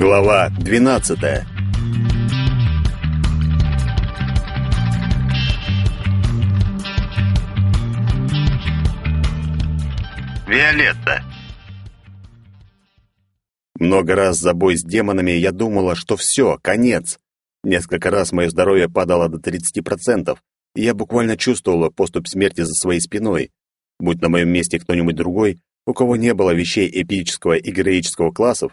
Глава 12. Виолетта. Много раз за бой с демонами я думала, что все, конец. Несколько раз мое здоровье падало до 30%, и я буквально чувствовала поступь смерти за своей спиной. Будь на моем месте кто-нибудь другой, у кого не было вещей эпического и героического классов,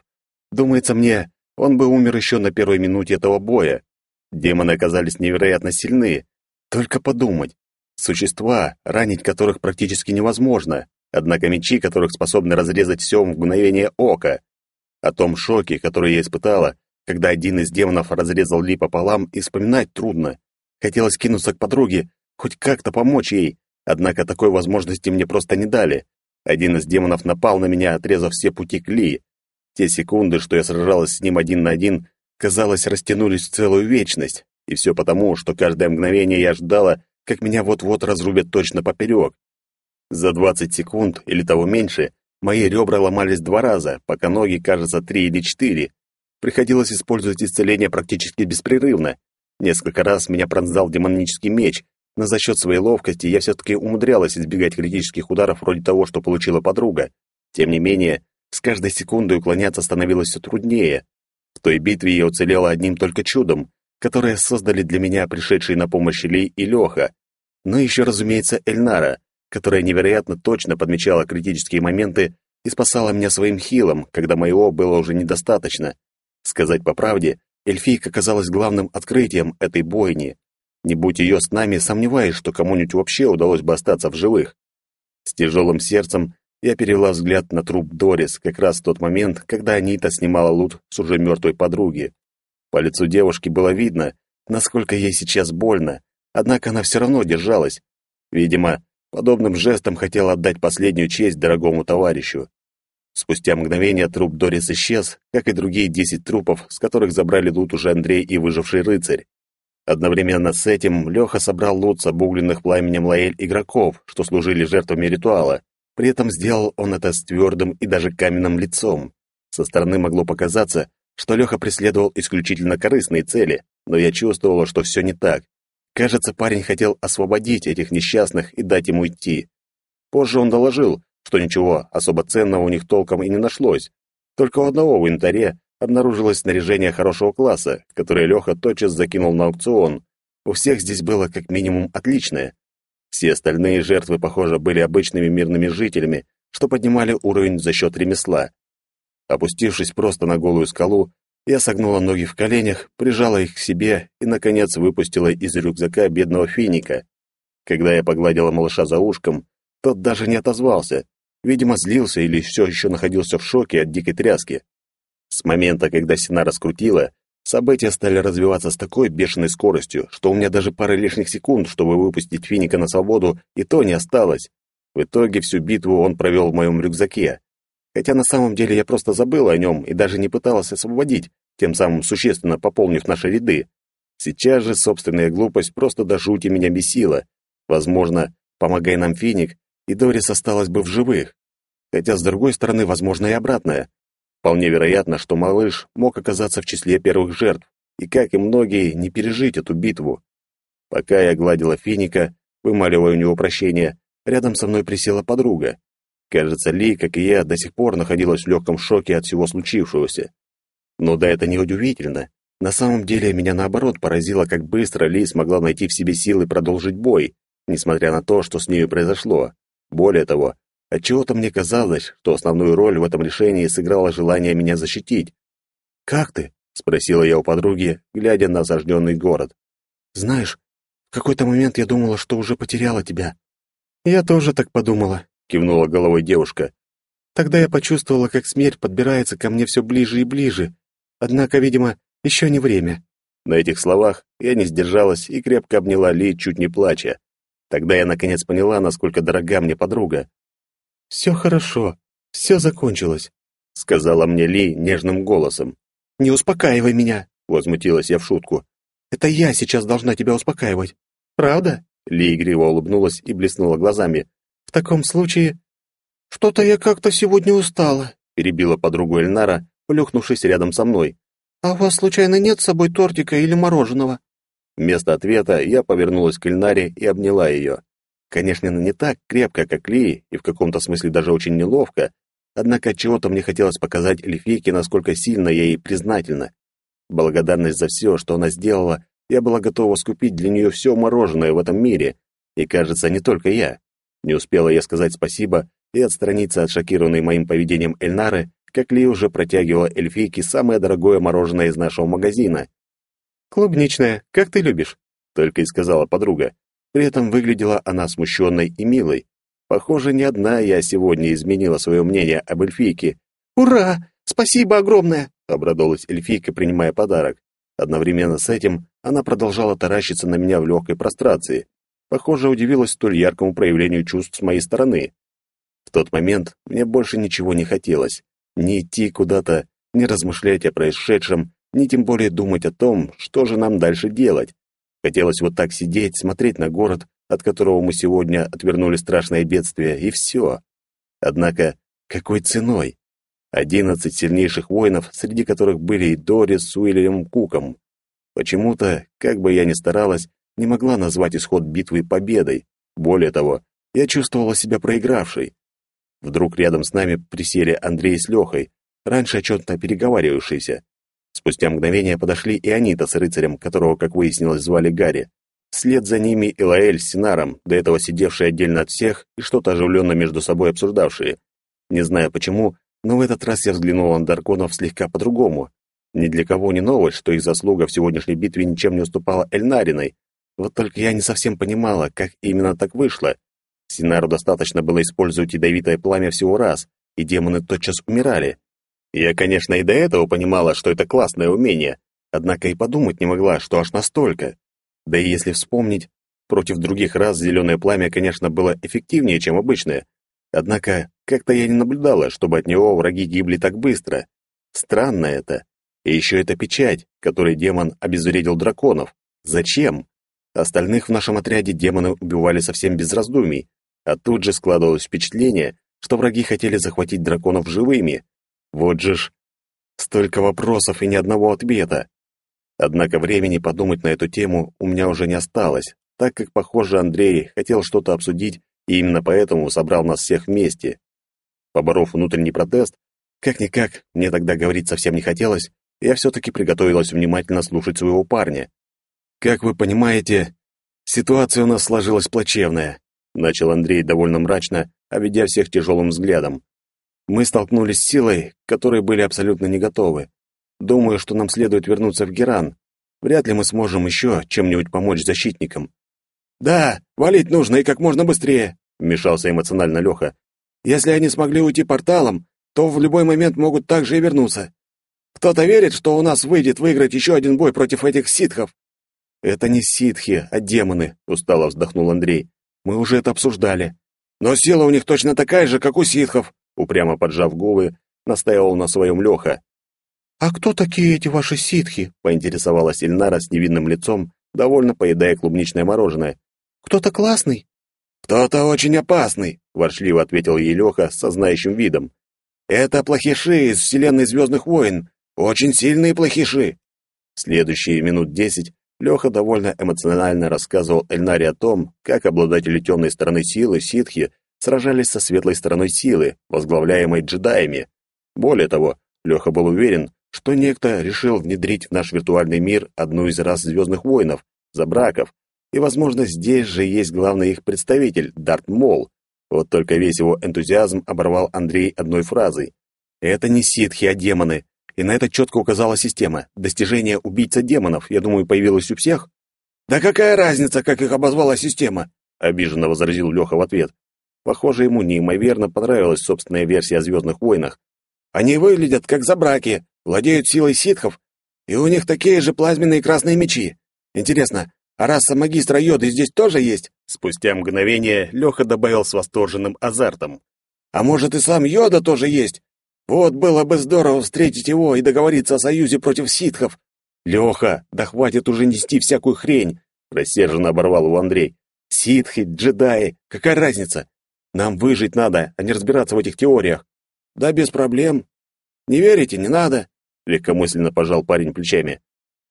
Думается мне, он бы умер еще на первой минуте этого боя. Демоны оказались невероятно сильны. Только подумать. Существа, ранить которых практически невозможно, однако мечи которых способны разрезать все в мгновение ока. О том шоке, который я испытала, когда один из демонов разрезал Ли пополам, и вспоминать трудно. Хотелось кинуться к подруге, хоть как-то помочь ей, однако такой возможности мне просто не дали. Один из демонов напал на меня, отрезав все пути к Ли. Те секунды, что я сражалась с ним один на один, казалось, растянулись в целую вечность. И все потому, что каждое мгновение я ждала, как меня вот-вот разрубят точно поперек. За 20 секунд, или того меньше, мои ребра ломались два раза, пока ноги, кажется, три или четыре. Приходилось использовать исцеление практически беспрерывно. Несколько раз меня пронзал демонический меч, но за счет своей ловкости я все-таки умудрялась избегать критических ударов вроде того, что получила подруга. Тем не менее, с каждой секундой уклоняться становилось все труднее. В той битве я уцелела одним только чудом, которое создали для меня пришедшие на помощь Ли и Леха. Но еще, разумеется, Эльнара, которая невероятно точно подмечала критические моменты и спасала меня своим хилом, когда моего было уже недостаточно. Сказать по правде, эльфийка казалась главным открытием этой бойни. Не будь ее с нами, сомневаюсь, что кому-нибудь вообще удалось бы остаться в живых. С тяжелым сердцем я перевела взгляд на труп Дорис как раз в тот момент, когда Анита снимала лут с уже мертвой подруги. По лицу девушки было видно, насколько ей сейчас больно, однако она все равно держалась. Видимо, подобным жестом хотела отдать последнюю честь дорогому товарищу. Спустя мгновение труп Дорис исчез, как и другие десять трупов, с которых забрали лут уже Андрей и выживший рыцарь. Одновременно с этим Леха собрал лут с обугленных пламенем лаэль игроков, что служили жертвами ритуала. При этом сделал он это с твердым и даже каменным лицом. Со стороны могло показаться, что Леха преследовал исключительно корыстные цели, но я чувствовала, что все не так. Кажется, парень хотел освободить этих несчастных и дать им уйти. Позже он доложил, что ничего особо ценного у них толком и не нашлось. Только у одного в инвентаре обнаружилось снаряжение хорошего класса, которое Леха тотчас закинул на аукцион. У всех здесь было как минимум отличное. Все остальные жертвы, похоже, были обычными мирными жителями, что поднимали уровень за счет ремесла. Опустившись просто на голую скалу, я согнула ноги в коленях, прижала их к себе и, наконец, выпустила из рюкзака бедного финика. Когда я погладила малыша за ушком, тот даже не отозвался. Видимо, злился или все еще находился в шоке от дикой тряски. С момента, когда Сина раскрутила, События стали развиваться с такой бешеной скоростью, что у меня даже пары лишних секунд, чтобы выпустить Финика на свободу, и то не осталось. В итоге всю битву он провел в моем рюкзаке. Хотя на самом деле я просто забыл о нем и даже не пыталась освободить, тем самым существенно пополнив наши ряды. Сейчас же собственная глупость просто до жути меня бесила. Возможно, помогая нам Финик, и Дорис осталась бы в живых. Хотя, с другой стороны, возможно и обратное. Вполне вероятно, что малыш мог оказаться в числе первых жертв, и, как и многие, не пережить эту битву. Пока я гладила финика, вымаливая у него прощения, рядом со мной присела подруга. Кажется, Ли, как и я, до сих пор находилась в легком шоке от всего случившегося. Но да это не удивительно. На самом деле, меня наоборот поразило, как быстро Ли смогла найти в себе силы продолжить бой, несмотря на то, что с нею произошло. Более того, Отчего-то мне казалось, что основную роль в этом решении сыграло желание меня защитить. «Как ты?» — спросила я у подруги, глядя на осажденный город. «Знаешь, в какой-то момент я думала, что уже потеряла тебя». «Я тоже так подумала», — кивнула головой девушка. «Тогда я почувствовала, как смерть подбирается ко мне все ближе и ближе. Однако, видимо, еще не время». На этих словах я не сдержалась и крепко обняла Ли, чуть не плача. Тогда я наконец поняла, насколько дорога мне подруга. «Все хорошо, все закончилось», — сказала мне Ли нежным голосом. «Не успокаивай меня», — возмутилась я в шутку. «Это я сейчас должна тебя успокаивать. Правда?» Ли игриво улыбнулась и блеснула глазами. «В таком случае...» «Что-то я как-то сегодня устала», — перебила подругу Эльнара, плюхнувшись рядом со мной. «А у вас, случайно, нет с собой тортика или мороженого?» Вместо ответа я повернулась к Эльнаре и обняла ее. Конечно, не так крепко, как Ли, и в каком-то смысле даже очень неловко, однако чего-то мне хотелось показать эльфийке, насколько сильно я ей признательна. Благодарность за все, что она сделала, я была готова скупить для нее все мороженое в этом мире, и, кажется, не только я. Не успела я сказать спасибо и отстраниться от шокированной моим поведением Эльнары, как Ли уже протягивала эльфийке самое дорогое мороженое из нашего магазина. «Клубничное, как ты любишь», — только и сказала подруга. При этом выглядела она смущенной и милой. Похоже, не одна я сегодня изменила свое мнение об эльфийке. «Ура! Спасибо огромное!» — обрадовалась эльфийка, принимая подарок. Одновременно с этим она продолжала таращиться на меня в легкой прострации. Похоже, удивилась столь яркому проявлению чувств с моей стороны. В тот момент мне больше ничего не хотелось. Ни идти куда-то, ни размышлять о происшедшем, ни тем более думать о том, что же нам дальше делать. Хотелось вот так сидеть, смотреть на город, от которого мы сегодня отвернули страшное бедствие, и все. Однако, какой ценой? Одиннадцать сильнейших воинов, среди которых были и Дорис с Уильямом Куком. Почему-то, как бы я ни старалась, не могла назвать исход битвы победой. Более того, я чувствовала себя проигравшей. Вдруг рядом с нами присели Андрей с Лехой, раньше отчетно переговаривавшиеся. Спустя мгновение подошли и Анита с рыцарем, которого, как выяснилось, звали Гарри. Вслед за ними Илаэль с Синаром, до этого сидевшие отдельно от всех и что-то оживленно между собой обсуждавшие. Не знаю почему, но в этот раз я взглянул на Дарконов слегка по-другому. Ни для кого не новость, что их заслуга в сегодняшней битве ничем не уступала Эльнариной. Вот только я не совсем понимала, как именно так вышло. Синару достаточно было использовать ядовитое пламя всего раз, и демоны тотчас умирали. Я, конечно, и до этого понимала, что это классное умение, однако и подумать не могла, что аж настолько. Да и если вспомнить, против других раз зеленое пламя, конечно, было эффективнее, чем обычное. Однако как-то я не наблюдала, чтобы от него враги гибли так быстро. Странно это. И еще эта печать, которой демон обезвредил драконов. Зачем? Остальных в нашем отряде демоны убивали совсем без раздумий, а тут же складывалось впечатление, что враги хотели захватить драконов живыми. Вот же ж, столько вопросов и ни одного ответа. Однако времени подумать на эту тему у меня уже не осталось, так как, похоже, Андрей хотел что-то обсудить и именно поэтому собрал нас всех вместе. Поборов внутренний протест, как-никак, мне тогда говорить совсем не хотелось, я все-таки приготовилась внимательно слушать своего парня. «Как вы понимаете, ситуация у нас сложилась плачевная», начал Андрей довольно мрачно, обведя всех тяжелым взглядом. «Мы столкнулись с силой, к которой были абсолютно не готовы. Думаю, что нам следует вернуться в Геран. Вряд ли мы сможем еще чем-нибудь помочь защитникам». «Да, валить нужно и как можно быстрее», — вмешался эмоционально Леха. «Если они смогли уйти порталом, то в любой момент могут также и вернуться. Кто-то верит, что у нас выйдет выиграть еще один бой против этих ситхов?» «Это не ситхи, а демоны», — устало вздохнул Андрей. «Мы уже это обсуждали». «Но сила у них точно такая же, как у ситхов», — упрямо поджав губы, настаивал на своем Леха. «А кто такие эти ваши ситхи?» — поинтересовалась Ильнара с невинным лицом, довольно поедая клубничное мороженое. «Кто-то классный?» «Кто-то очень опасный», — воршливо ответил ей Леха со знающим видом. «Это плохиши из вселенной Звездных войн. Очень сильные плохиши». Следующие минут десять Леха довольно эмоционально рассказывал Эльнаре о том, как обладатели темной стороны силы, ситхи, сражались со светлой стороной силы, возглавляемой джедаями. Более того, Леха был уверен, что некто решил внедрить в наш виртуальный мир одну из рас звездных воинов, забраков, и, возможно, здесь же есть главный их представитель, Дарт Мол. Вот только весь его энтузиазм оборвал Андрей одной фразой. «Это не ситхи, а демоны и на это четко указала система. Достижение убийца демонов, я думаю, появилось у всех. «Да какая разница, как их обозвала система?» — обиженно возразил Леха в ответ. Похоже, ему неимоверно понравилась собственная версия о «Звездных войнах». «Они выглядят как забраки, владеют силой ситхов, и у них такие же плазменные красные мечи. Интересно, а раса магистра Йоды здесь тоже есть?» Спустя мгновение Леха добавил с восторженным азартом. «А может, и сам Йода тоже есть? Вот было бы здорово встретить его и договориться о союзе против ситхов. Леха, да хватит уже нести всякую хрень, рассерженно оборвал его Андрей. Ситхи, джедаи, какая разница? Нам выжить надо, а не разбираться в этих теориях. Да без проблем. Не верите, не надо, легкомысленно пожал парень плечами.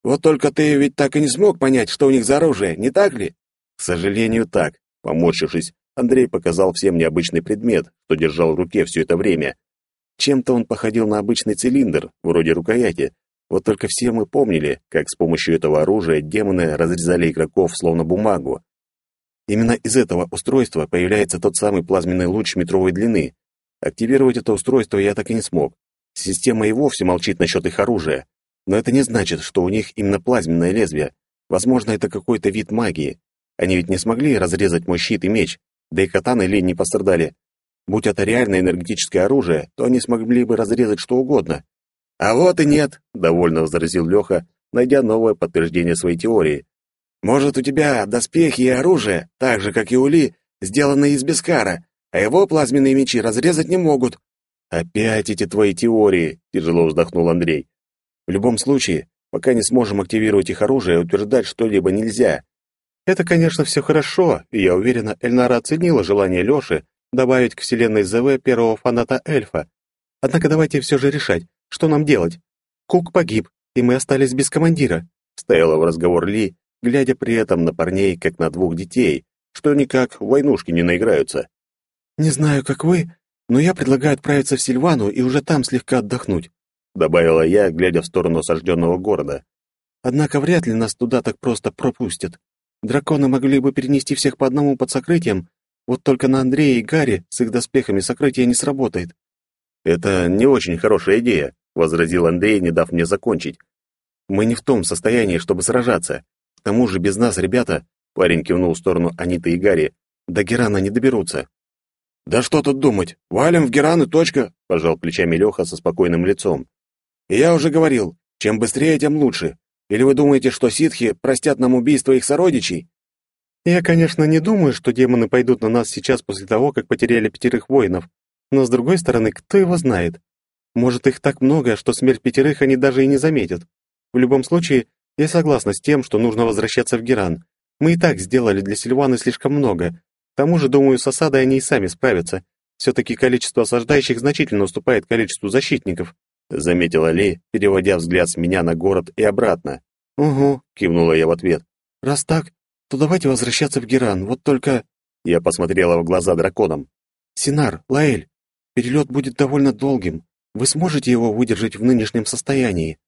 Вот только ты ведь так и не смог понять, что у них за оружие, не так ли? К сожалению, так. Поморщившись, Андрей показал всем необычный предмет, что держал в руке все это время. Чем-то он походил на обычный цилиндр, вроде рукояти. Вот только все мы помнили, как с помощью этого оружия демоны разрезали игроков словно бумагу. Именно из этого устройства появляется тот самый плазменный луч метровой длины. Активировать это устройство я так и не смог. Система и вовсе молчит насчет их оружия. Но это не значит, что у них именно плазменное лезвие. Возможно, это какой-то вид магии. Они ведь не смогли разрезать мой щит и меч, да и катаны лень не пострадали. Будь это реальное энергетическое оружие, то они смогли бы разрезать что угодно. А вот и нет, довольно возразил Леха, найдя новое подтверждение своей теории. Может, у тебя доспехи и оружие, так же, как и у Ли, сделаны из бескара, а его плазменные мечи разрезать не могут. Опять эти твои теории, тяжело вздохнул Андрей. В любом случае, пока не сможем активировать их оружие, утверждать что-либо нельзя. Это, конечно, все хорошо, и я уверена, Эльнара оценила желание Лёши добавить к вселенной ЗВ первого фаната эльфа. Однако давайте все же решать, что нам делать. Кук погиб, и мы остались без командира. Стояла в разговор Ли, глядя при этом на парней, как на двух детей, что никак в войнушки не наиграются. «Не знаю, как вы, но я предлагаю отправиться в Сильвану и уже там слегка отдохнуть», добавила я, глядя в сторону осажденного города. «Однако вряд ли нас туда так просто пропустят. Драконы могли бы перенести всех по одному под сокрытием, вот только на Андрея и Гарри с их доспехами сокрытие не сработает». «Это не очень хорошая идея», — возразил Андрей, не дав мне закончить. «Мы не в том состоянии, чтобы сражаться. Тому же без нас ребята...» — парень кивнул в сторону Аниты и Гарри. «До Герана не доберутся». «Да что тут думать? Валим в Геран и точка», — пожал плечами Леха со спокойным лицом. «И я уже говорил, чем быстрее, тем лучше. Или вы думаете, что ситхи простят нам убийство их сородичей?» «Я, конечно, не думаю, что демоны пойдут на нас сейчас после того, как потеряли пятерых воинов. Но, с другой стороны, кто его знает? Может, их так много, что смерть пятерых они даже и не заметят. В любом случае, я согласна с тем, что нужно возвращаться в Геран. Мы и так сделали для Сильваны слишком много. К тому же, думаю, с осадой они и сами справятся. Все-таки количество осаждающих значительно уступает количеству защитников», — заметила Ли, переводя взгляд с меня на город и обратно. «Угу», — кивнула я в ответ. «Раз так, то давайте возвращаться в Геран. Вот только...» Я посмотрела в глаза драконам. «Синар, Лаэль, перелет будет довольно долгим. Вы сможете его выдержать в нынешнем состоянии?»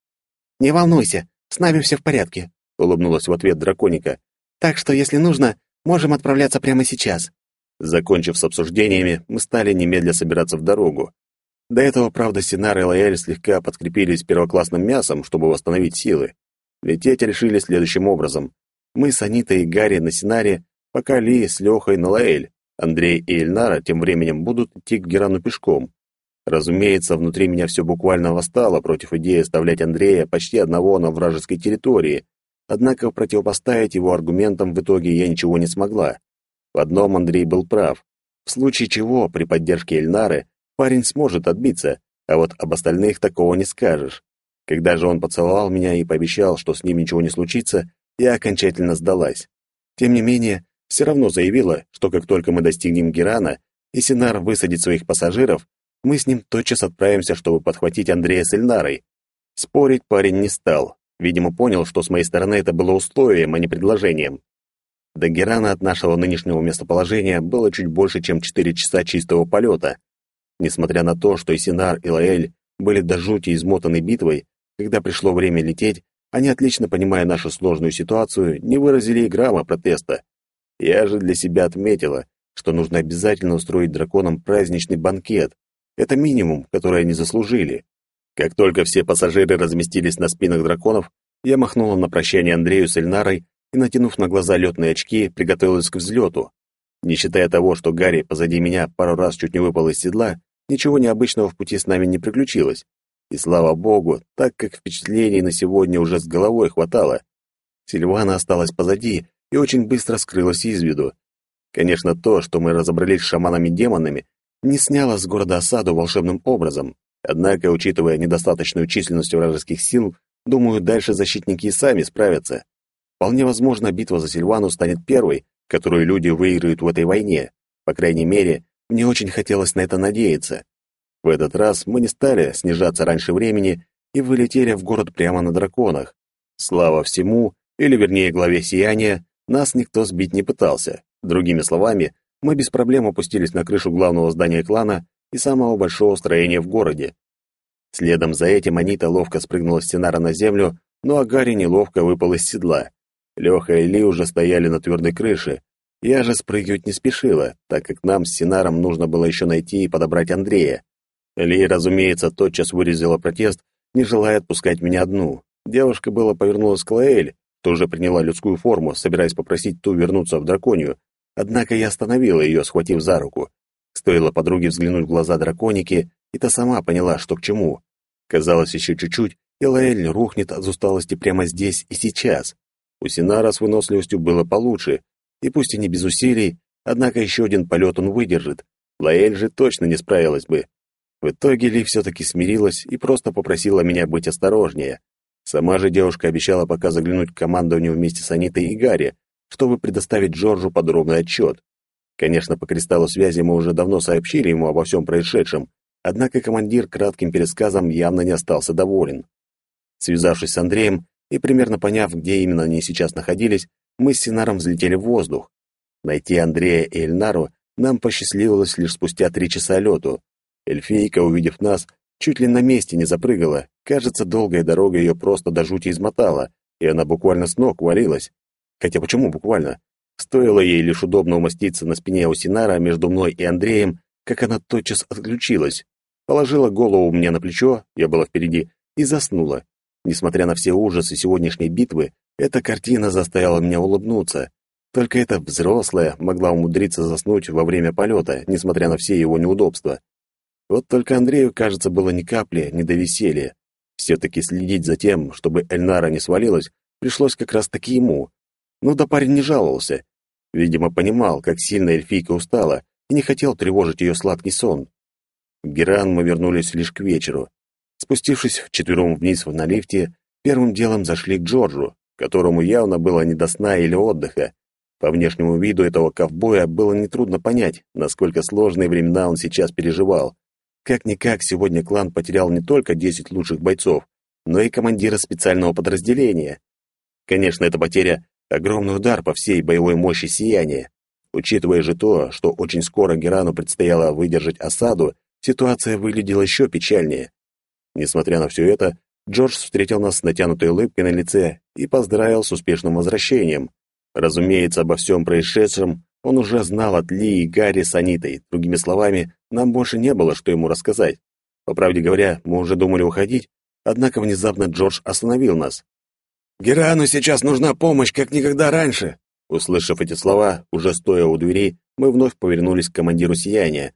«Не волнуйся, с нами все в порядке», — улыбнулась в ответ драконика. «Так что, если нужно, можем отправляться прямо сейчас». Закончив с обсуждениями, мы стали немедля собираться в дорогу. До этого, правда, Синар и Лояль слегка подкрепились первоклассным мясом, чтобы восстановить силы. Лететь решили следующим образом. Мы с Анитой и Гарри на Синаре, пока Ли с Лехой на Лаэль. Андрей и Эльнара тем временем будут идти к Герану пешком. Разумеется, внутри меня все буквально восстало против идеи оставлять Андрея почти одного на вражеской территории, однако противопоставить его аргументам в итоге я ничего не смогла. В одном Андрей был прав. В случае чего, при поддержке Эльнары, парень сможет отбиться, а вот об остальных такого не скажешь. Когда же он поцеловал меня и пообещал, что с ним ничего не случится, я окончательно сдалась. Тем не менее, все равно заявила, что как только мы достигнем Герана, и Синар высадит своих пассажиров, мы с ним тотчас отправимся, чтобы подхватить Андрея с Эльнарой. Спорить парень не стал. Видимо, понял, что с моей стороны это было условием, а не предложением. До Герана от нашего нынешнего местоположения было чуть больше, чем 4 часа чистого полета. Несмотря на то, что и Синар, и Лаэль были до жути измотаны битвой, когда пришло время лететь, они, отлично понимая нашу сложную ситуацию, не выразили и грамма протеста. Я же для себя отметила, что нужно обязательно устроить драконам праздничный банкет. Это минимум, который они заслужили. Как только все пассажиры разместились на спинах драконов, я махнула на прощание Андрею с Эльнарой и, натянув на глаза летные очки, приготовилась к взлету. Не считая того, что Гарри позади меня пару раз чуть не выпал из седла, ничего необычного в пути с нами не приключилось. И слава богу, так как впечатлений на сегодня уже с головой хватало. Сильвана осталась позади, и очень быстро скрылась из виду. Конечно, то, что мы разобрались с шаманами-демонами, не сняло с города осаду волшебным образом. Однако, учитывая недостаточную численность вражеских сил, думаю, дальше защитники и сами справятся. Вполне возможно, битва за Сильвану станет первой, которую люди выиграют в этой войне. По крайней мере, мне очень хотелось на это надеяться. В этот раз мы не стали снижаться раньше времени и вылетели в город прямо на драконах. Слава всему, или вернее главе сияния, нас никто сбить не пытался. Другими словами, мы без проблем опустились на крышу главного здания клана и самого большого строения в городе. Следом за этим Анита ловко спрыгнула с Синара на землю, ну а Гарри неловко выпал из седла. Леха и Ли уже стояли на твердой крыше. Я же спрыгивать не спешила, так как нам с Синаром нужно было еще найти и подобрать Андрея. Ли, разумеется, тотчас выразила протест, не желая отпускать меня одну. Девушка было повернулась к Лаэль, тоже приняла людскую форму, собираясь попросить ту вернуться в драконию, однако я остановила ее, схватив за руку. Стоило подруге взглянуть в глаза драконики, и та сама поняла, что к чему. Казалось, еще чуть-чуть, и Лаэль рухнет от усталости прямо здесь и сейчас. У Синара с выносливостью было получше, и пусть и не без усилий, однако еще один полет он выдержит. Лаэль же точно не справилась бы. В итоге Ли все-таки смирилась и просто попросила меня быть осторожнее. Сама же девушка обещала пока заглянуть к командованию вместе с Анитой и Гарри, чтобы предоставить Джорджу подробный отчет. Конечно, по кристаллу связи мы уже давно сообщили ему обо всем происшедшем, однако командир кратким пересказом явно не остался доволен. Связавшись с Андреем и примерно поняв, где именно они сейчас находились, мы с Синаром взлетели в воздух. Найти Андрея и Эльнару нам посчастливилось лишь спустя три часа лету. Эльфийка, увидев нас, чуть ли на месте не запрыгала. Кажется, долгая дорога ее просто до жути измотала, и она буквально с ног валилась. Хотя почему буквально? Стоило ей лишь удобно умоститься на спине у Синара между мной и Андреем, как она тотчас отключилась. Положила голову мне на плечо, я была впереди, и заснула. Несмотря на все ужасы сегодняшней битвы, эта картина заставила меня улыбнуться. Только эта взрослая могла умудриться заснуть во время полета, несмотря на все его неудобства. Вот только Андрею, кажется, было ни капли не до веселья. Все-таки следить за тем, чтобы Эльнара не свалилась, пришлось как раз-таки ему. Ну да парень не жаловался. Видимо, понимал, как сильно эльфийка устала, и не хотел тревожить ее сладкий сон. В Геран мы вернулись лишь к вечеру. Спустившись вчетвером вниз на лифте, первым делом зашли к Джорджу, которому явно было не до сна или отдыха. По внешнему виду этого ковбоя было нетрудно понять, насколько сложные времена он сейчас переживал. Как-никак, сегодня клан потерял не только 10 лучших бойцов, но и командира специального подразделения. Конечно, эта потеря — огромный удар по всей боевой мощи сияния. Учитывая же то, что очень скоро Герану предстояло выдержать осаду, ситуация выглядела еще печальнее. Несмотря на все это, Джордж встретил нас с натянутой улыбкой на лице и поздравил с успешным возвращением. Разумеется, обо всем происшедшем он уже знал от Ли и Гарри с Анитой. Другими словами, нам больше не было, что ему рассказать. По правде говоря, мы уже думали уходить, однако внезапно Джордж остановил нас. «Герану сейчас нужна помощь, как никогда раньше!» Услышав эти слова, уже стоя у двери, мы вновь повернулись к командиру сияния.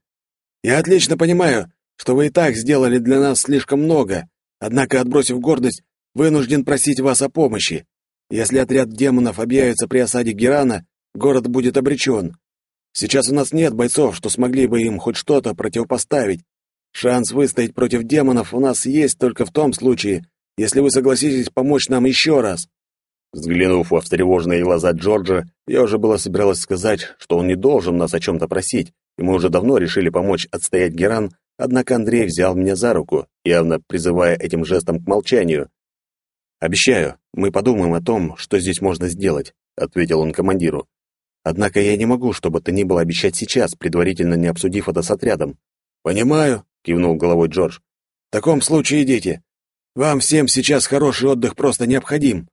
«Я отлично понимаю, что вы и так сделали для нас слишком много, однако, отбросив гордость, вынужден просить вас о помощи. Если отряд демонов объявится при осаде Герана, город будет обречен. Сейчас у нас нет бойцов, что смогли бы им хоть что-то противопоставить. Шанс выстоять против демонов у нас есть только в том случае, если вы согласитесь помочь нам еще раз». Взглянув во встревоженные глаза Джорджа, я уже было собиралась сказать, что он не должен нас о чем-то просить, и мы уже давно решили помочь отстоять Геран, однако Андрей взял меня за руку, явно призывая этим жестом к молчанию. «Обещаю, мы подумаем о том, что здесь можно сделать», — ответил он командиру. Однако я не могу, чтобы ты ни было обещать сейчас, предварительно не обсудив это с отрядом. Понимаю, кивнул головой Джордж. В таком случае идите. Вам всем сейчас хороший отдых просто необходим.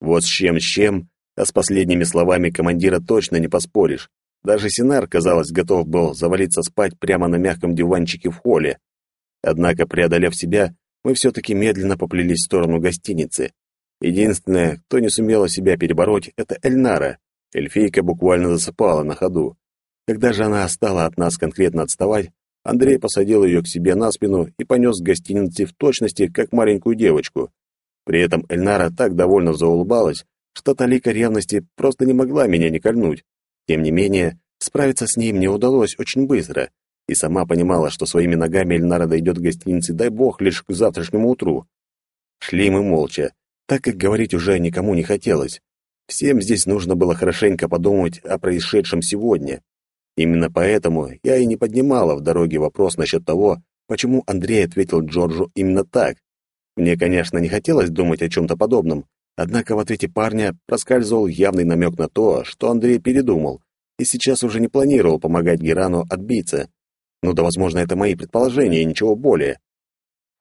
Вот с чем с чем, а с последними словами командира точно не поспоришь. Даже Синар, казалось, готов был завалиться спать прямо на мягком диванчике в холле. Однако, преодолев себя, мы все-таки медленно поплелись в сторону гостиницы. Единственное, кто не сумела себя перебороть, это Эльнара. Эльфийка буквально засыпала на ходу. Когда же она стала от нас конкретно отставать, Андрей посадил ее к себе на спину и понес к гостинице в точности, как маленькую девочку. При этом Эльнара так довольно заулыбалась, что талика ревности просто не могла меня не кольнуть. Тем не менее, справиться с ней мне удалось очень быстро, и сама понимала, что своими ногами Эльнара дойдет к гостинице, дай бог, лишь к завтрашнему утру. Шли мы молча, так как говорить уже никому не хотелось. Всем здесь нужно было хорошенько подумать о происшедшем сегодня. Именно поэтому я и не поднимала в дороге вопрос насчет того, почему Андрей ответил Джорджу именно так. Мне, конечно, не хотелось думать о чем-то подобном, однако в ответе парня проскальзывал явный намек на то, что Андрей передумал и сейчас уже не планировал помогать Герану отбиться. Ну да, возможно, это мои предположения и ничего более.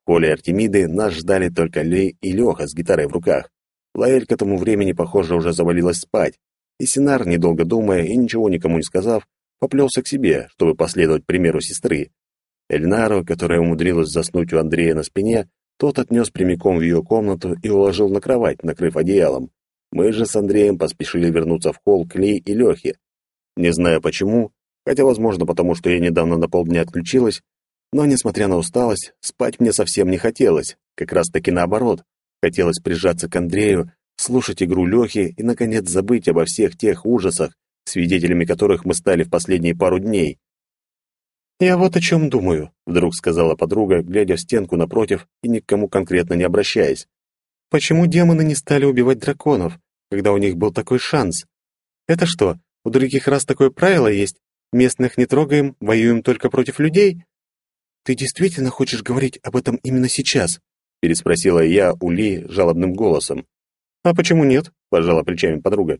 В поле Артемиды нас ждали только Лей и Леха с гитарой в руках. Лаэль к этому времени, похоже, уже завалилась спать, и Синар, недолго думая и ничего никому не сказав, поплелся к себе, чтобы последовать примеру сестры. Эльнару, которая умудрилась заснуть у Андрея на спине, тот отнес прямиком в ее комнату и уложил на кровать, накрыв одеялом. Мы же с Андреем поспешили вернуться в холл к Лей и Лехе. Не знаю почему, хотя, возможно, потому что я недавно на полдня отключилась, но, несмотря на усталость, спать мне совсем не хотелось, как раз-таки наоборот. Хотелось прижаться к Андрею, слушать игру Лехи и, наконец, забыть обо всех тех ужасах, свидетелями которых мы стали в последние пару дней. «Я вот о чем думаю», — вдруг сказала подруга, глядя в стенку напротив и ни к кому конкретно не обращаясь. «Почему демоны не стали убивать драконов, когда у них был такой шанс? Это что, у других раз такое правило есть? Местных не трогаем, воюем только против людей? Ты действительно хочешь говорить об этом именно сейчас?» — переспросила я у Ли жалобным голосом. «А почему нет?» — пожала плечами подруга.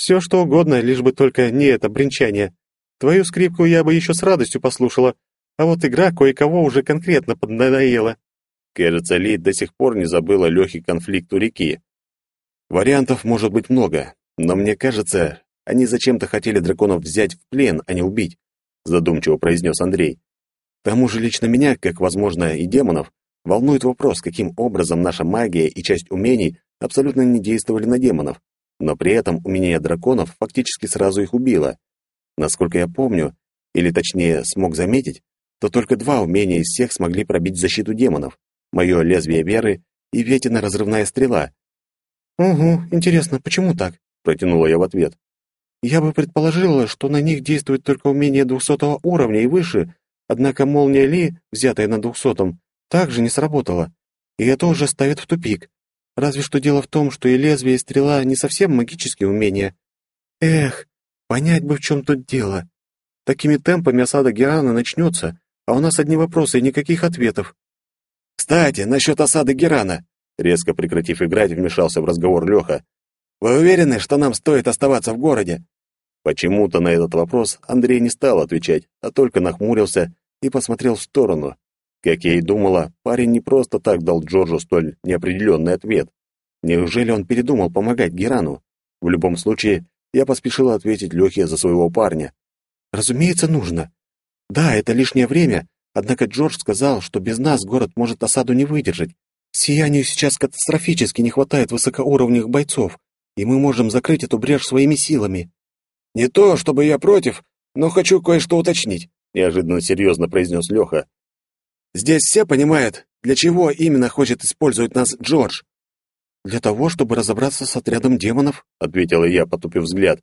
«Все, что угодно, лишь бы только не это бренчание. Твою скрипку я бы еще с радостью послушала, а вот игра кое-кого уже конкретно поднадоела». Кажется, Ли до сих пор не забыла легкий конфликт у реки. Вариантов может быть много, но мне кажется, они зачем-то хотели драконов взять в плен, а не убить, задумчиво произнес Андрей. К тому же лично меня, как, возможно, и демонов, волнует вопрос, каким образом наша магия и часть умений абсолютно не действовали на демонов, но при этом умение драконов фактически сразу их убило. Насколько я помню, или точнее смог заметить, то только два умения из всех смогли пробить защиту демонов. Мое лезвие веры и Ветина разрывная стрела. «Угу, интересно, почему так?» — протянула я в ответ. «Я бы предположила, что на них действует только умение двухсотого уровня и выше, однако молния Ли, взятая на двухсотом, также не сработала, и это уже ставит в тупик. Разве что дело в том, что и лезвие, и стрела не совсем магические умения. Эх, понять бы, в чем тут дело. Такими темпами осада Герана начнется, а у нас одни вопросы и никаких ответов. «Кстати, насчет осады Герана», — резко прекратив играть, вмешался в разговор Леха. «Вы уверены, что нам стоит оставаться в городе?» Почему-то на этот вопрос Андрей не стал отвечать, а только нахмурился и посмотрел в сторону, как я и думала, парень не просто так дал Джорджу столь неопределенный ответ. Неужели он передумал помогать Герану? В любом случае, я поспешила ответить Лехе за своего парня. «Разумеется, нужно. Да, это лишнее время, однако Джордж сказал, что без нас город может осаду не выдержать. Сиянию сейчас катастрофически не хватает высокоуровневых бойцов, и мы можем закрыть эту брешь своими силами». «Не то, чтобы я против, но хочу кое-что уточнить», — неожиданно серьезно произнес Леха. Здесь все понимают, для чего именно хочет использовать нас Джордж. Для того, чтобы разобраться с отрядом демонов, ответила я, потупив взгляд.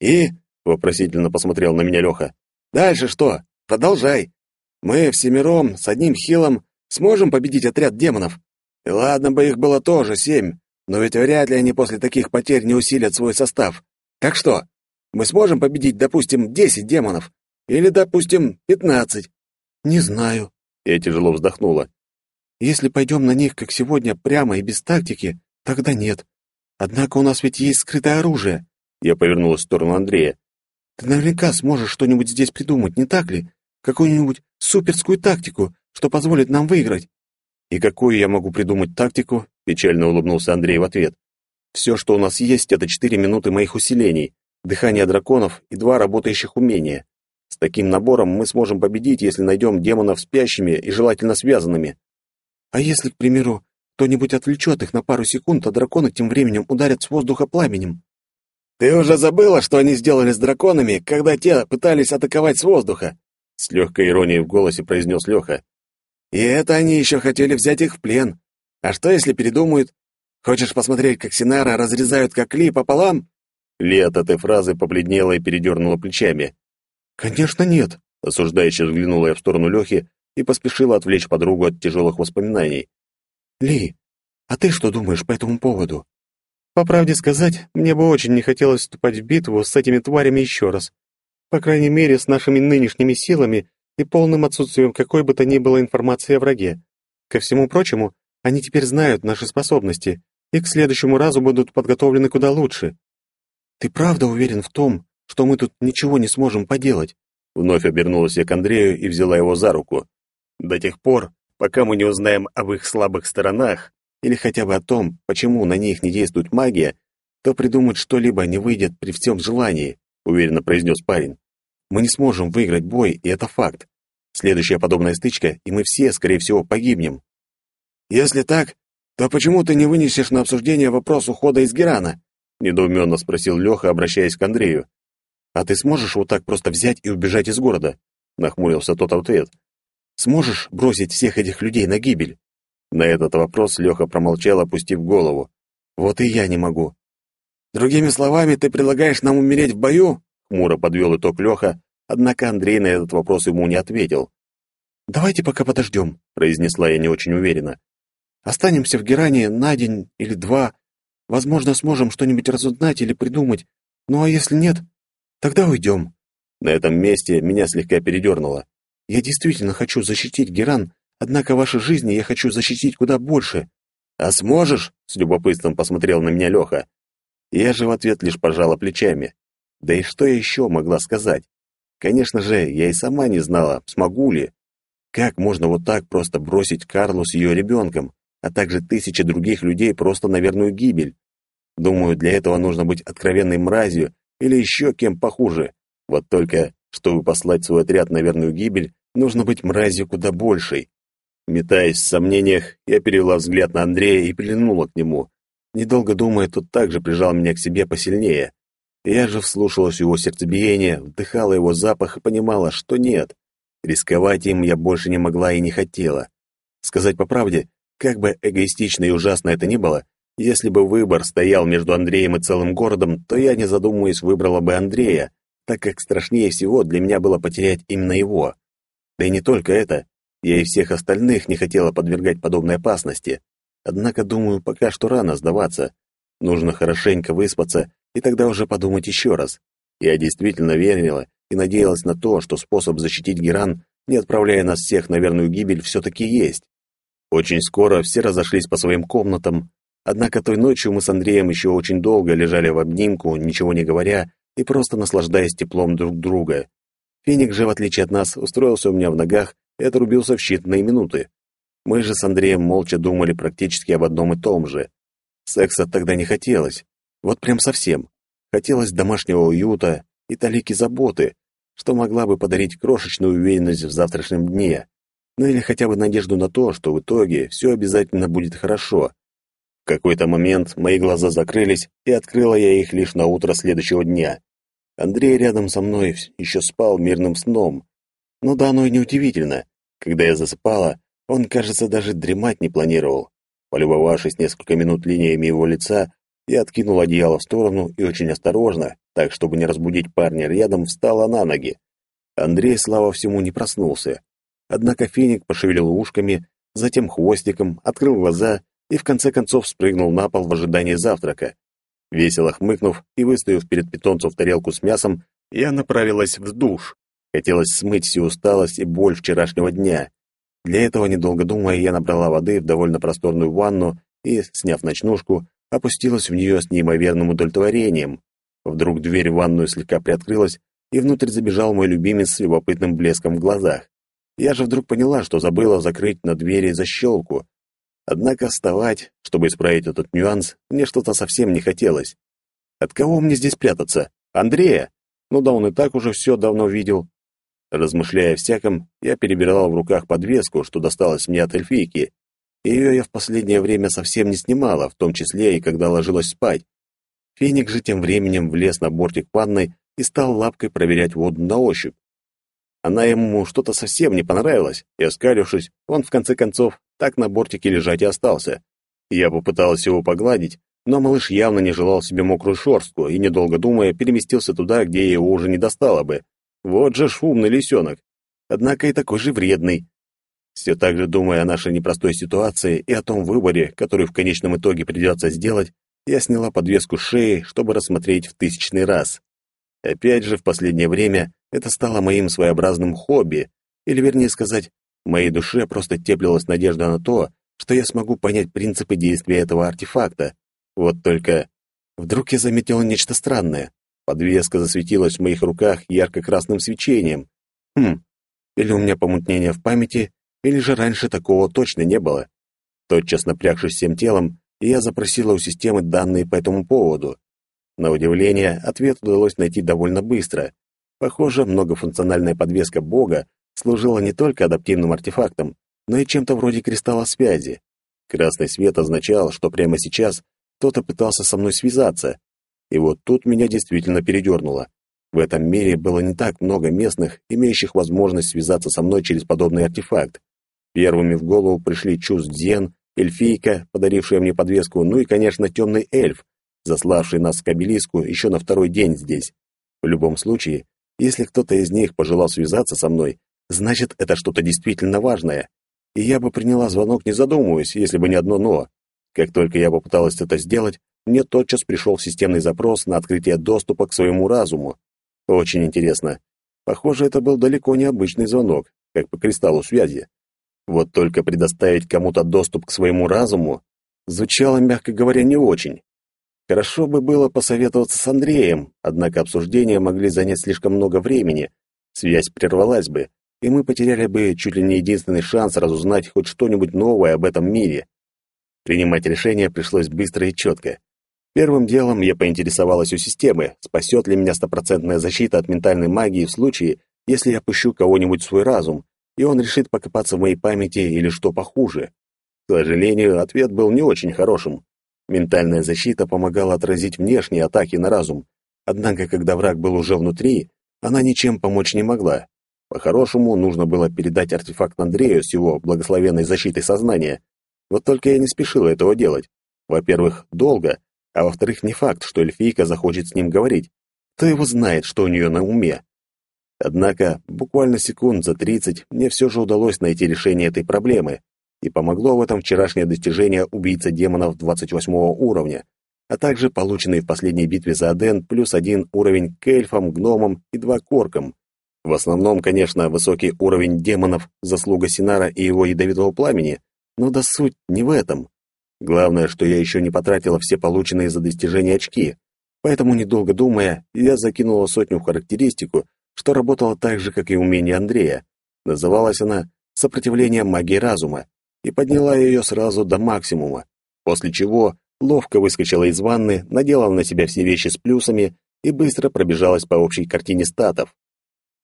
И вопросительно посмотрел на меня Леха. Дальше что? Продолжай. Мы всемиром с одним хилом сможем победить отряд демонов. И ладно бы их было тоже семь, но ведь вряд ли они после таких потерь не усилят свой состав. Как что? Мы сможем победить, допустим, десять демонов или, допустим, пятнадцать? Не знаю, я тяжело вздохнула. Если пойдем на них, как сегодня, прямо и без тактики, тогда нет. Однако у нас ведь есть скрытое оружие. Я повернулась в сторону Андрея. Ты наверняка сможешь что-нибудь здесь придумать, не так ли? Какую-нибудь суперскую тактику, что позволит нам выиграть. И какую я могу придумать тактику? Печально улыбнулся Андрей в ответ. Все, что у нас есть, это четыре минуты моих усилений, дыхание драконов и два работающих умения. С таким набором мы сможем победить, если найдем демонов спящими и желательно связанными. А если, к примеру, кто-нибудь отвлечет их на пару секунд, а драконы тем временем ударят с воздуха пламенем? Ты уже забыла, что они сделали с драконами, когда те пытались атаковать с воздуха? С легкой иронией в голосе произнес Леха. И это они еще хотели взять их в плен. А что, если передумают? Хочешь посмотреть, как Синара разрезают как ли пополам? Ли от этой фразы побледнела и передернула плечами. «Конечно нет», — осуждающе взглянула я в сторону Лехи и поспешила отвлечь подругу от тяжелых воспоминаний. «Ли, а ты что думаешь по этому поводу?» «По правде сказать, мне бы очень не хотелось вступать в битву с этими тварями еще раз. По крайней мере, с нашими нынешними силами и полным отсутствием какой бы то ни было информации о враге. Ко всему прочему, они теперь знают наши способности и к следующему разу будут подготовлены куда лучше. Ты правда уверен в том, что мы тут ничего не сможем поделать?» Вновь обернулась я к Андрею и взяла его за руку. «До тех пор, пока мы не узнаем об их слабых сторонах или хотя бы о том, почему на них не действует магия, то придумать что-либо не выйдет при всем желании», — уверенно произнес парень. «Мы не сможем выиграть бой, и это факт. Следующая подобная стычка, и мы все, скорее всего, погибнем». «Если так, то почему ты не вынесешь на обсуждение вопрос ухода из Герана?» — недоуменно спросил Леха, обращаясь к Андрею. «А ты сможешь вот так просто взять и убежать из города?» — нахмурился тот ответ. «Сможешь бросить всех этих людей на гибель?» На этот вопрос Леха промолчал, опустив голову. «Вот и я не могу. Другими словами, ты предлагаешь нам умереть в бою? Хмуро подвел итог Леха, однако Андрей на этот вопрос ему не ответил. «Давайте пока подождем», — произнесла я не очень уверенно. «Останемся в Геране на день или два. Возможно, сможем что-нибудь разузнать или придумать. Ну а если нет, тогда уйдем». На этом месте меня слегка передернуло. «Я действительно хочу защитить Геран, однако ваши жизни я хочу защитить куда больше». «А сможешь?» — с любопытством посмотрел на меня Леха. Я же в ответ лишь пожала плечами. Да и что я еще могла сказать? Конечно же, я и сама не знала, смогу ли. Как можно вот так просто бросить Карлу с ее ребенком, а также тысячи других людей просто на верную гибель? Думаю, для этого нужно быть откровенной мразью или еще кем похуже. Вот только, чтобы послать свой отряд на верную гибель, нужно быть мразью куда большей. Метаясь в сомнениях, я перевела взгляд на Андрея и прильнула к нему. Недолго думая, тот также прижал меня к себе посильнее. Я же вслушалась его сердцебиение, вдыхала его запах и понимала, что нет. Рисковать им я больше не могла и не хотела. Сказать по правде, как бы эгоистично и ужасно это ни было, если бы выбор стоял между Андреем и целым городом, то я, не задумываясь, выбрала бы Андрея, так как страшнее всего для меня было потерять именно его. Да и не только это, я и всех остальных не хотела подвергать подобной опасности. Однако, думаю, пока что рано сдаваться. Нужно хорошенько выспаться и тогда уже подумать еще раз. Я действительно верила и надеялась на то, что способ защитить Геран, не отправляя нас всех на верную гибель, все-таки есть. Очень скоро все разошлись по своим комнатам, однако той ночью мы с Андреем еще очень долго лежали в обнимку, ничего не говоря и просто наслаждаясь теплом друг друга. Феник же, в отличие от нас, устроился у меня в ногах и отрубился в считанные минуты. Мы же с Андреем молча думали практически об одном и том же. Секса тогда не хотелось. Вот прям совсем. Хотелось домашнего уюта и талики заботы, что могла бы подарить крошечную уверенность в завтрашнем дне. Ну или хотя бы надежду на то, что в итоге все обязательно будет хорошо. В какой-то момент мои глаза закрылись, и открыла я их лишь на утро следующего дня. Андрей рядом со мной еще спал мирным сном. Ну да, оно и неудивительно. Когда я засыпала, он, кажется, даже дремать не планировал. Полюбовавшись несколько минут линиями его лица, я откинул одеяло в сторону и очень осторожно, так, чтобы не разбудить парня рядом, встала на ноги. Андрей, слава всему, не проснулся. Однако феник пошевелил ушками, затем хвостиком, открыл глаза и в конце концов спрыгнул на пол в ожидании завтрака. Весело хмыкнув и выставив перед питомцем тарелку с мясом, я направилась в душ. Хотелось смыть всю усталость и боль вчерашнего дня. Для этого, недолго думая, я набрала воды в довольно просторную ванну и, сняв ночнушку, опустилась в нее с неимоверным удовлетворением. Вдруг дверь в ванную слегка приоткрылась, и внутрь забежал мой любимец с любопытным блеском в глазах. Я же вдруг поняла, что забыла закрыть на двери защелку. Однако вставать, чтобы исправить этот нюанс, мне что-то совсем не хотелось. От кого мне здесь прятаться? Андрея? Ну да он и так уже все давно видел. Размышляя всяком, я перебирал в руках подвеску, что досталось мне от эльфийки. Ее я в последнее время совсем не снимала, в том числе и когда ложилась спать. Феник же тем временем влез на бортик ванной и стал лапкой проверять воду на ощупь. Она ему что-то совсем не понравилась, и, оскалившись, он, в конце концов, так на бортике лежать и остался. Я попыталась его погладить, но малыш явно не желал себе мокрую шорстку и, недолго думая, переместился туда, где его уже не достала бы, вот же шумный лисенок. Однако и такой же вредный. Все так же думая о нашей непростой ситуации и о том выборе, который в конечном итоге придется сделать, я сняла подвеску шеи, чтобы рассмотреть в тысячный раз. Опять же, в последнее время это стало моим своеобразным хобби, Или, вернее сказать, в моей душе просто теплилась надежда на то, что я смогу понять принципы действия этого артефакта. Вот только вдруг я заметил нечто странное. Подвеска засветилась в моих руках ярко-красным свечением. Хм, или у меня помутнение в памяти, или же раньше такого точно не было. Тотчас напрягшись всем телом, я запросила у системы данные по этому поводу. На удивление, ответ удалось найти довольно быстро. Похоже, многофункциональная подвеска Бога служила не только адаптивным артефактом, но и чем-то вроде кристалла связи. Красный свет означал, что прямо сейчас кто-то пытался со мной связаться. И вот тут меня действительно передернуло. В этом мире было не так много местных, имеющих возможность связаться со мной через подобный артефакт. Первыми в голову пришли Чуз Дзен, эльфийка, подарившая мне подвеску, ну и, конечно, темный эльф, заславший нас к обелиску еще на второй день здесь. В любом случае, если кто-то из них пожелал связаться со мной, значит, это что-то действительно важное. И я бы приняла звонок, не задумываясь, если бы не одно «но». Как только я попыталась это сделать, мне тотчас пришел системный запрос на открытие доступа к своему разуму. Очень интересно. Похоже, это был далеко не обычный звонок, как по кристаллу связи. Вот только предоставить кому-то доступ к своему разуму звучало, мягко говоря, не очень. Хорошо бы было посоветоваться с Андреем, однако обсуждения могли занять слишком много времени, связь прервалась бы, и мы потеряли бы чуть ли не единственный шанс разузнать хоть что-нибудь новое об этом мире. Принимать решение пришлось быстро и четко. Первым делом я поинтересовалась у системы, спасет ли меня стопроцентная защита от ментальной магии в случае, если я пущу кого-нибудь в свой разум, и он решит покопаться в моей памяти или что похуже. К сожалению, ответ был не очень хорошим. Ментальная защита помогала отразить внешние атаки на разум, однако когда враг был уже внутри, она ничем помочь не могла. По-хорошему, нужно было передать артефакт Андрею с его благословенной защитой сознания. Вот только я не спешила этого делать. Во-первых, долго, а во-вторых, не факт, что эльфийка захочет с ним говорить. Кто его знает, что у нее на уме. Однако, буквально секунд за тридцать мне все же удалось найти решение этой проблемы, и помогло в этом вчерашнее достижение убийца демонов 28 уровня, а также полученный в последней битве за Аден плюс один уровень к эльфам, гномам и два к оркам. В основном, конечно, высокий уровень демонов, заслуга Синара и его ядовитого пламени, но да суть не в этом. Главное, что я еще не потратила все полученные за достижение очки, поэтому, недолго думая, я закинула сотню в характеристику, что работала так же, как и умение Андрея. Называлась она «Сопротивление магии разума», и подняла ее сразу до максимума, после чего ловко выскочила из ванны, надела на себя все вещи с плюсами и быстро пробежалась по общей картине статов.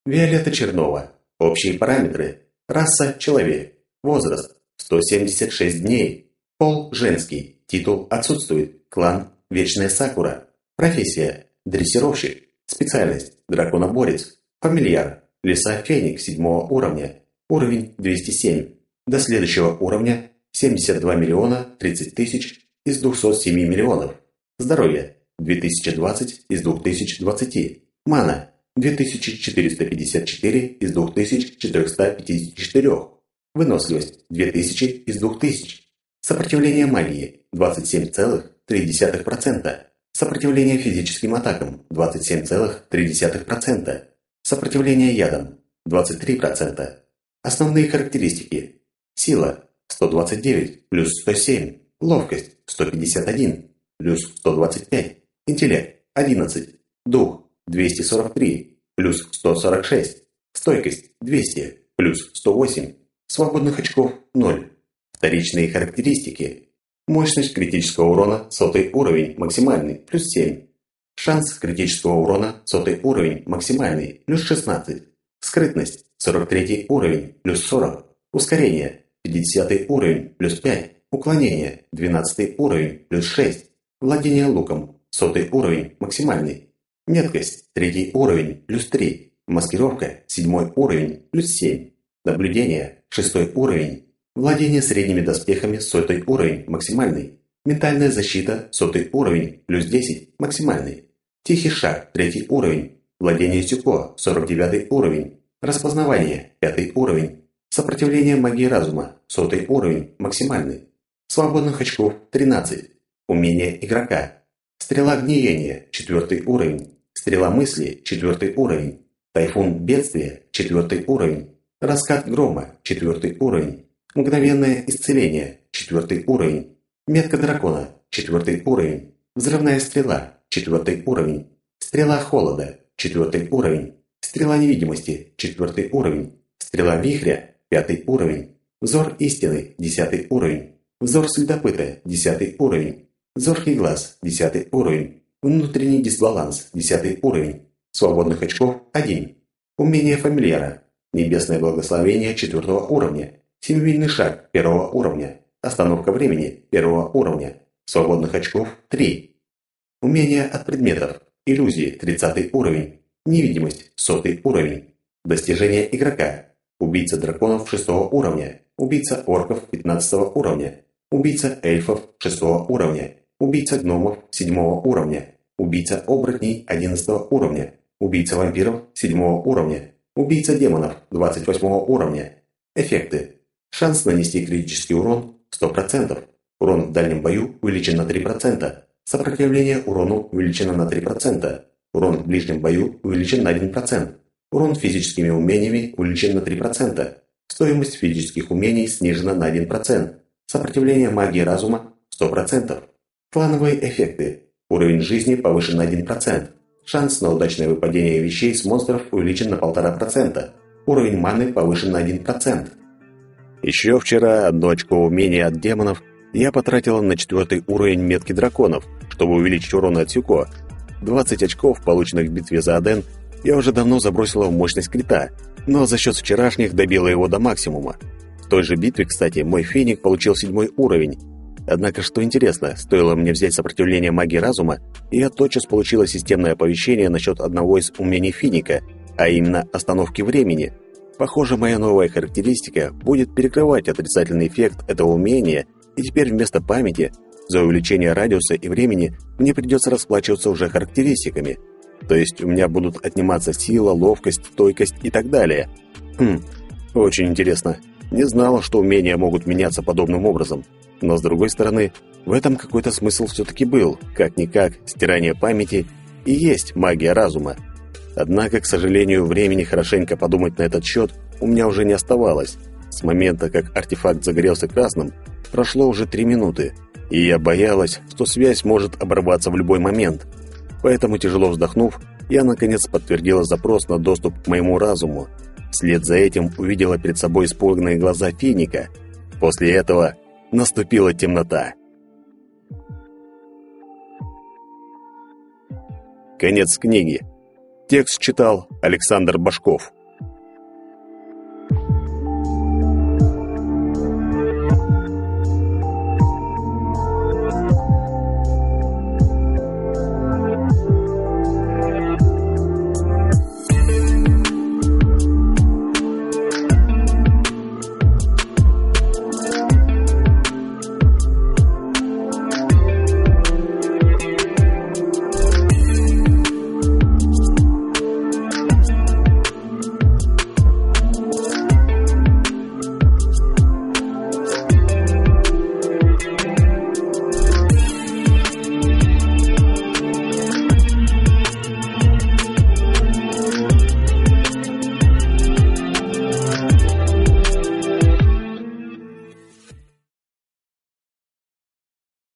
Виолетта Чернова. Общие параметры. Раса – человек. Возраст – 176 дней. Пол – женский. Титул отсутствует. Клан – Вечная Сакура. Профессия – дрессировщик. Специальность – драконоборец. Фамильяр – Лиса Феникс седьмого уровня. Уровень 207. До следующего уровня – 72 миллиона 30 тысяч из 207 миллионов. Здоровье – 2020 из 2020. Мана 2454 из 2454. Выносливость 2000 из 2000. Сопротивление магии 27,3%. Сопротивление физическим атакам 27,3%. Сопротивление ядам 23%. Основные характеристики. Сила 129 плюс 107. Ловкость 151 плюс 125. Интеллект 11. Дух 243 плюс 146. Стойкость 200 плюс 108. Свободных очков 0. Вторичные характеристики. Мощность критического урона сотый уровень максимальный плюс 7. Шанс критического урона сотый уровень максимальный плюс 16. Скрытность 43 уровень плюс 40. Ускорение 50 уровень плюс 5. Уклонение 12 уровень плюс 6. Владение луком сотый уровень максимальный Меткость – третий уровень, плюс 3. Маскировка – седьмой уровень, плюс 7. Наблюдение – шестой уровень. Владение средними доспехами – сотый уровень, максимальный. Ментальная защита – сотый уровень, плюс 10, максимальный. Тихий шаг – третий уровень. Владение Сюко – 49 уровень. Распознавание – пятый уровень. Сопротивление магии разума – сотый уровень, максимальный. Свободных очков – 13. Умение игрока. Стрела гниения – четвертый уровень. Стрела мысли – четвертый уровень. Тайфун бедствия – четвертый уровень. Раскат грома, четвертый уровень. Мгновенное исцеление, четвертый уровень. Метка дракона, четвертый уровень. Взрывная стрела, четвертый уровень. Стрела холода, четвертый уровень. Стрела невидимости, четвертый уровень. Стрела вихря, пятый уровень. Взор истины, десятый уровень. Взор следопыта, десятый уровень. Зоркий глаз, десятый уровень. Внутренний дисбаланс, десятый уровень. Свободных очков, один. Умение фамильяра. Небесное благословение четвертого уровня. Семимильный шаг первого уровня. Остановка времени первого уровня. Свободных очков, три. Умение от предметов. Иллюзии, тридцатый уровень. Невидимость, сотый уровень. Достижение игрока. Убийца драконов шестого уровня. Убийца орков пятнадцатого уровня. Убийца эльфов шестого уровня. Убийца гномов седьмого уровня. Убийца оборотней одиннадцатого уровня. Убийца вампиров седьмого уровня. Убийца демонов двадцать восьмого уровня. Эффекты. Шанс нанести критический урон 100%. Урон в дальнем бою увеличен на 3%. Сопротивление урону увеличено на 3%. Урон в ближнем бою увеличен на 1%. Урон физическими умениями увеличен на 3%. Стоимость физических умений снижена на 1%. Сопротивление магии разума 100%. Клановые эффекты. Уровень жизни повышен на 1%. Шанс на удачное выпадение вещей с монстров увеличен на 1,5%. Уровень маны повышен на 1%. Еще вчера одну очко умения от демонов я потратила на четвертый уровень метки драконов, чтобы увеличить урон от Сюко. 20 очков, полученных в битве за Аден, я уже давно забросила в мощность крита, но за счет вчерашних добила его до максимума. В той же битве, кстати, мой феник получил седьмой уровень. Однако, что интересно, стоило мне взять сопротивление магии разума, и я тотчас получила системное оповещение насчет одного из умений финика, а именно остановки времени. Похоже, моя новая характеристика будет перекрывать отрицательный эффект этого умения, и теперь вместо памяти за увеличение радиуса и времени мне придется расплачиваться уже характеристиками. То есть у меня будут отниматься сила, ловкость, стойкость и так далее. Хм, очень интересно. Не знал, что умения могут меняться подобным образом. Но, с другой стороны, в этом какой-то смысл все-таки был. Как-никак, стирание памяти и есть магия разума. Однако, к сожалению, времени хорошенько подумать на этот счет у меня уже не оставалось. С момента, как артефакт загорелся красным, прошло уже три минуты, и я боялась, что связь может оборваться в любой момент. Поэтому, тяжело вздохнув, я, наконец, подтвердила запрос на доступ к моему разуму. Вслед за этим увидела перед собой испуганные глаза Финика. После этого наступила темнота. Конец книги. Текст читал Александр Башков.